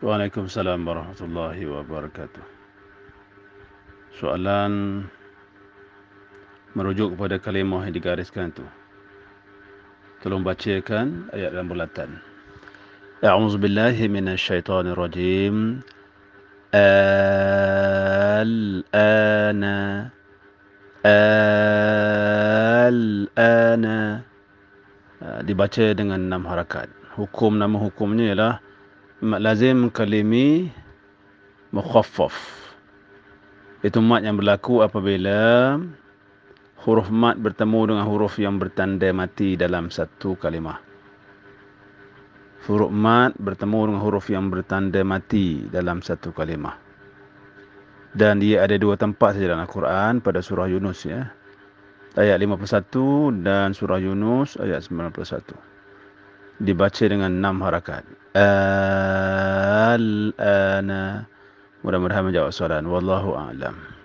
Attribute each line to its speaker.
Speaker 1: Waalaikumsalam warahmatullahi wabarakatuh. Soalan merujuk kepada kalimah yang digariskan itu. Tolong bacakan ayat dalam bulatan. A'udzu billahi minasyaitonir rajim. Al-ana Al-ana Dibaca dengan enam harakat Hukum nama hukumnya ialah Lazim kalimi Mukhaffaf Itu mat yang berlaku apabila Huruf mat bertemu dengan huruf yang bertanda mati dalam satu kalimah Huruf mat bertemu dengan huruf yang bertanda mati dalam satu kalimah. Dan dia ada dua tempat saja dalam Al-Quran pada surah Yunus ya. Ayat 51 dan surah Yunus ayat 91. Dibaca dengan enam harakat. Al-ana. Mudah-mudahan menjawab soalan. Wallahu a'lam.